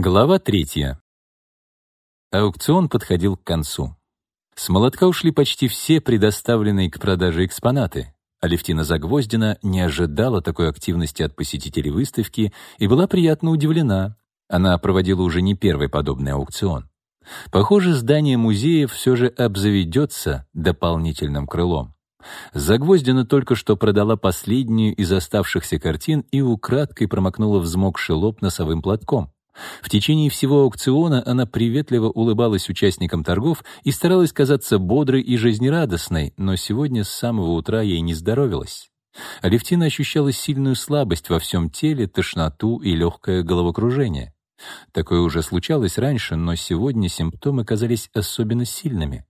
Глава третья. Аукцион подходил к концу. С молотка ушли почти все предоставленные к продаже экспонаты. Алевтина Загвоздина не ожидала такой активности от посетителей выставки и была приятно удивлена. Она проводила уже не первый подобный аукцион. Похоже, здание музея все же обзаведется дополнительным крылом. Загвоздина только что продала последнюю из оставшихся картин и украдкой промокнула взмокший лоб носовым платком. В течение всего аукциона она приветливо улыбалась участникам торгов и старалась казаться бодрой и жизнерадостной, но сегодня с самого утра ей не здоровилось. Алевтина ощущала сильную слабость во всем теле, тошноту и легкое головокружение. Такое уже случалось раньше, но сегодня симптомы казались особенно сильными.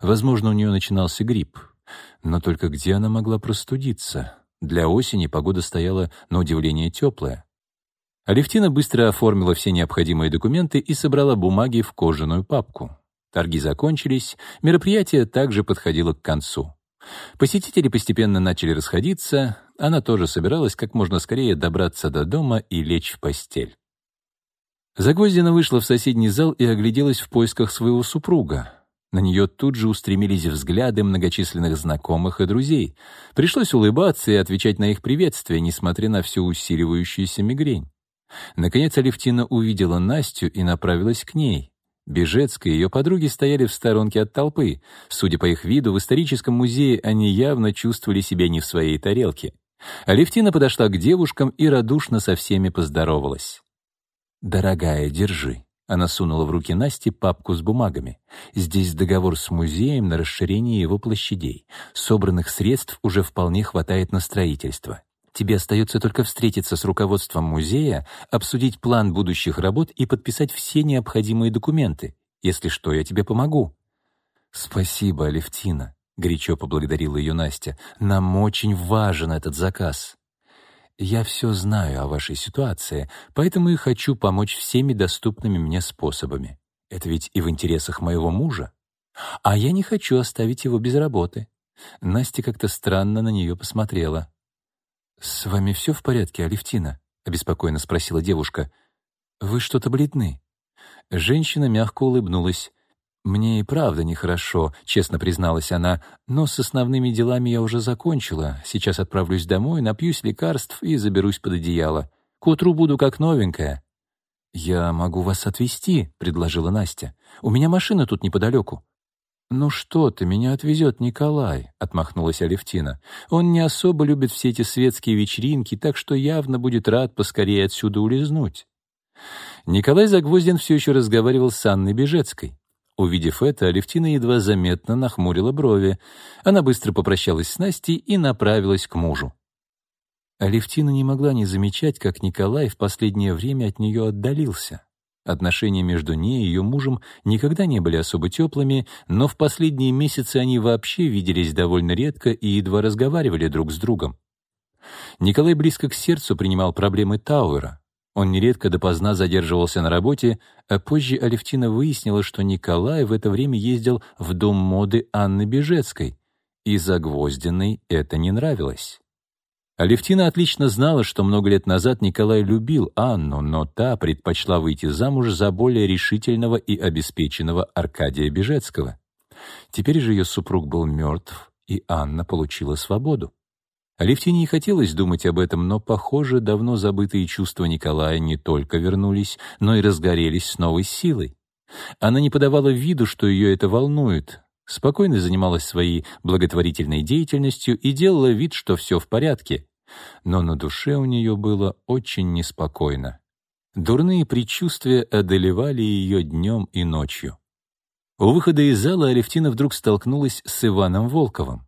Возможно, у нее начинался грипп. Но только где она могла простудиться? Для осени погода стояла, на удивление, теплая. Алевтина быстро оформила все необходимые документы и собрала бумаги в кожаную папку. Торги закончились, мероприятие также подходило к концу. Посетители постепенно начали расходиться, она тоже собиралась как можно скорее добраться до дома и лечь в постель. Загвоздина вышла в соседний зал и огляделась в поисках своего супруга. На нее тут же устремились взгляды многочисленных знакомых и друзей. Пришлось улыбаться и отвечать на их приветствие, несмотря на всю усиливающуюся мигрень. Наконец Алевтина увидела Настю и направилась к ней. Бежецкая и ее подруги стояли в сторонке от толпы. Судя по их виду, в историческом музее они явно чувствовали себя не в своей тарелке. Алевтина подошла к девушкам и радушно со всеми поздоровалась. «Дорогая, держи». Она сунула в руки Насти папку с бумагами. Здесь договор с музеем на расширение его площадей. Собранных средств уже вполне хватает на строительство. Тебе остается только встретиться с руководством музея, обсудить план будущих работ и подписать все необходимые документы. Если что, я тебе помогу». «Спасибо, Алевтина», — горячо поблагодарила ее Настя. «Нам очень важен этот заказ». «Я все знаю о вашей ситуации, поэтому и хочу помочь всеми доступными мне способами. Это ведь и в интересах моего мужа. А я не хочу оставить его без работы». Настя как-то странно на нее посмотрела. «С вами все в порядке, Алевтина?» — обеспокоенно спросила девушка. «Вы что-то бледны». Женщина мягко улыбнулась. «Мне и правда нехорошо», — честно призналась она, «но с основными делами я уже закончила. Сейчас отправлюсь домой, напьюсь лекарств и заберусь под одеяло. К утру буду как новенькая». «Я могу вас отвезти», — предложила Настя. «У меня машина тут неподалеку». «Ну что ты, меня отвезет Николай», — отмахнулась Алевтина. «Он не особо любит все эти светские вечеринки, так что явно будет рад поскорее отсюда улизнуть». Николай Загвоздин все еще разговаривал с Анной Бежецкой. Увидев это, Алевтина едва заметно нахмурила брови. Она быстро попрощалась с Настей и направилась к мужу. Алевтина не могла не замечать, как Николай в последнее время от нее отдалился. Отношения между ней и ее мужем никогда не были особо теплыми, но в последние месяцы они вообще виделись довольно редко и едва разговаривали друг с другом. Николай близко к сердцу принимал проблемы Тауэра. Он нередко допоздна задерживался на работе, а позже Алевтина выяснила, что Николай в это время ездил в дом моды Анны Бежецкой, и Загвоздиной это не нравилось. Алевтина отлично знала, что много лет назад Николай любил Анну, но та предпочла выйти замуж за более решительного и обеспеченного Аркадия Бежецкого. Теперь же ее супруг был мертв, и Анна получила свободу. Алевтине не хотелось думать об этом, но, похоже, давно забытые чувства Николая не только вернулись, но и разгорелись с новой силой. Она не подавала виду, что ее это волнует, спокойно занималась своей благотворительной деятельностью и делала вид, что все в порядке. Но на душе у нее было очень неспокойно. Дурные предчувствия одолевали ее днем и ночью. У выхода из зала Алевтина вдруг столкнулась с Иваном Волковым.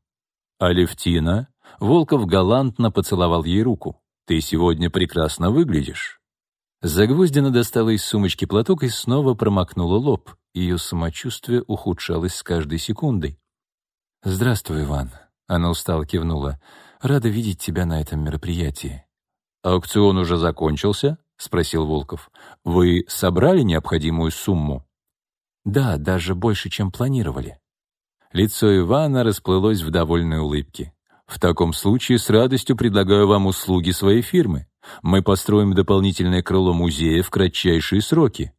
«Алевтина?» Волков галантно поцеловал ей руку. «Ты сегодня прекрасно выглядишь». Загвоздина достала из сумочки платок и снова промокнула лоб. Ее самочувствие ухудшалось с каждой секундой. «Здравствуй, Иван», — она устало кивнула. «Рада видеть тебя на этом мероприятии». «Аукцион уже закончился?» — спросил Волков. «Вы собрали необходимую сумму?» «Да, даже больше, чем планировали». Лицо Ивана расплылось в довольной улыбке. «В таком случае с радостью предлагаю вам услуги своей фирмы. Мы построим дополнительное крыло музея в кратчайшие сроки».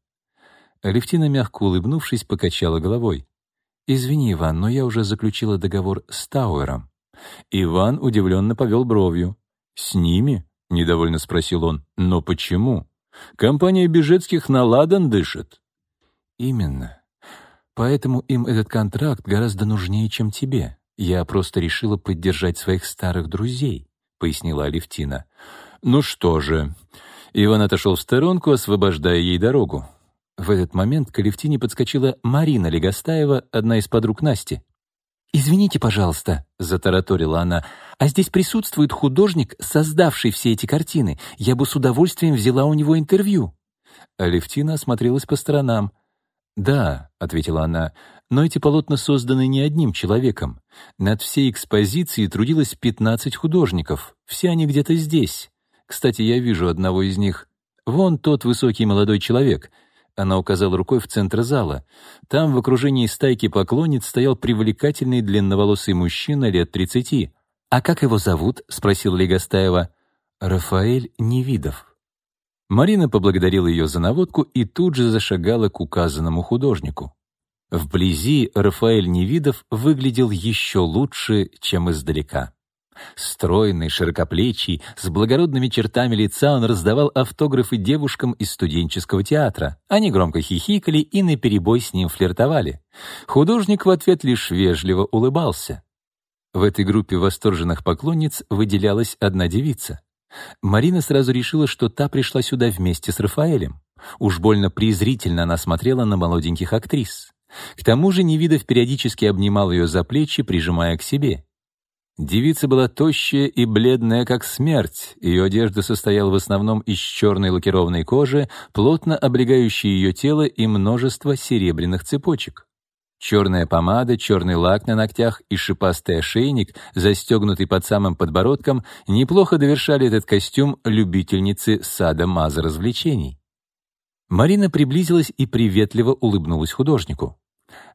Алевтина, мягко улыбнувшись, покачала головой. «Извини, Иван, но я уже заключила договор с Тауэром». Иван удивленно повел бровью. «С ними?» — недовольно спросил он. «Но почему? Компания Бежецких на ладан дышит». «Именно. Поэтому им этот контракт гораздо нужнее, чем тебе. Я просто решила поддержать своих старых друзей», — пояснила Алевтина. «Ну что же...» Иван отошел в сторонку, освобождая ей дорогу. В этот момент к Алевтине подскочила Марина Легостаева, одна из подруг Насти. «Извините, пожалуйста», — затараторила она, «а здесь присутствует художник, создавший все эти картины. Я бы с удовольствием взяла у него интервью». Алевтина осмотрелась по сторонам. «Да», — ответила она, «но эти полотна созданы не одним человеком. Над всей экспозицией трудилось 15 художников. Все они где-то здесь. Кстати, я вижу одного из них. Вон тот высокий молодой человек — она указала рукой в центр зала. Там в окружении стайки поклонниц стоял привлекательный длинноволосый мужчина лет тридцати. «А как его зовут?» — спросил Легостаева. «Рафаэль Невидов». Марина поблагодарила ее за наводку и тут же зашагала к указанному художнику. Вблизи Рафаэль Невидов выглядел еще лучше, чем издалека. Стройный, широкоплечий, с благородными чертами лица он раздавал автографы девушкам из студенческого театра. Они громко хихикали и наперебой с ним флиртовали. Художник в ответ лишь вежливо улыбался. В этой группе восторженных поклонниц выделялась одна девица. Марина сразу решила, что та пришла сюда вместе с Рафаэлем. Уж больно презрительно она смотрела на молоденьких актрис. К тому же Невидов периодически обнимал ее за плечи, прижимая к себе. Девица была тощая и бледная, как смерть. Ее одежда состояла в основном из черной лакированной кожи, плотно облегающей ее тело и множество серебряных цепочек. Черная помада, черный лак на ногтях и шипастый ошейник, застегнутый под самым подбородком, неплохо довершали этот костюм любительницы сада маза развлечений. Марина приблизилась и приветливо улыбнулась художнику.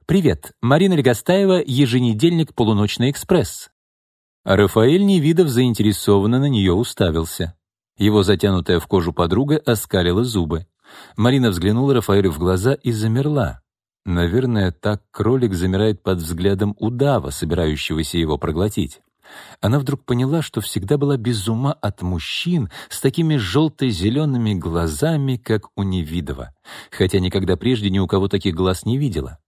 «Привет, Марина Легостаева, еженедельник «Полуночный экспресс». Рафаэль Невидов заинтересованно на нее уставился. Его затянутая в кожу подруга оскалила зубы. Марина взглянула Рафаэлю в глаза и замерла. Наверное, так кролик замирает под взглядом удава, собирающегося его проглотить. Она вдруг поняла, что всегда была без ума от мужчин с такими желто-зелеными глазами, как у Невидова, хотя никогда прежде ни у кого таких глаз не видела.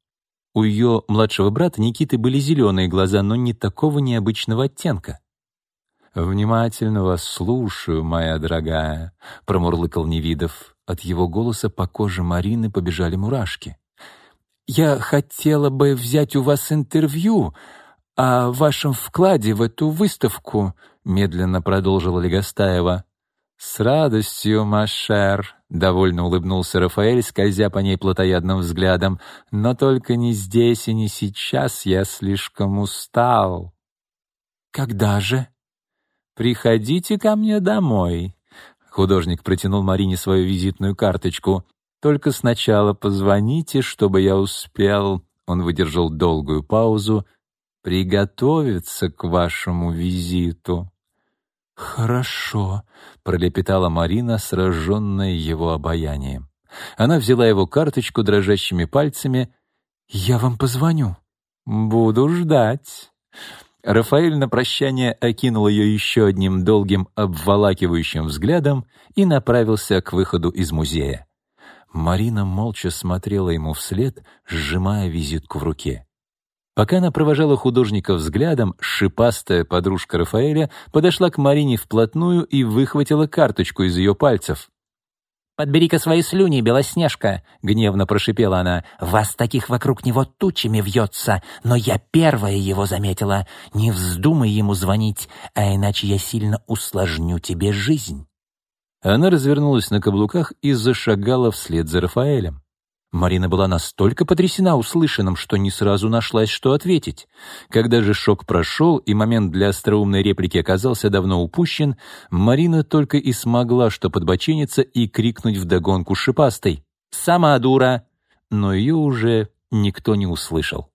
У ее младшего брата Никиты были зеленые глаза, но не такого необычного оттенка. «Внимательно вас слушаю, моя дорогая», — промурлыкал Невидов. От его голоса по коже Марины побежали мурашки. «Я хотела бы взять у вас интервью о вашем вкладе в эту выставку», — медленно продолжила Легостаева. «С радостью, Машер», — довольно улыбнулся Рафаэль, скользя по ней плотоядным взглядом. «Но только не здесь и не сейчас, я слишком устал». «Когда же?» «Приходите ко мне домой». Художник протянул Марине свою визитную карточку. «Только сначала позвоните, чтобы я успел...» Он выдержал долгую паузу. «Приготовиться к вашему визиту». «Хорошо», — пролепетала Марина, сраженная его обаянием. Она взяла его карточку дрожащими пальцами. «Я вам позвоню». «Буду ждать». Рафаэль на прощание окинул ее еще одним долгим обволакивающим взглядом и направился к выходу из музея. Марина молча смотрела ему вслед, сжимая визитку в руке. Пока она провожала художника взглядом, шипастая подружка Рафаэля подошла к Марине вплотную и выхватила карточку из ее пальцев. «Подбери-ка свои слюни, Белоснежка!» — гневно прошипела она. «Вас таких вокруг него тучами вьется, но я первая его заметила. Не вздумай ему звонить, а иначе я сильно усложню тебе жизнь». Она развернулась на каблуках и зашагала вслед за Рафаэлем. Марина была настолько потрясена услышанным, что не сразу нашлась, что ответить. Когда же шок прошел и момент для остроумной реплики оказался давно упущен, Марина только и смогла что подбочениться и крикнуть вдогонку шипастой «Сама дура!», но ее уже никто не услышал.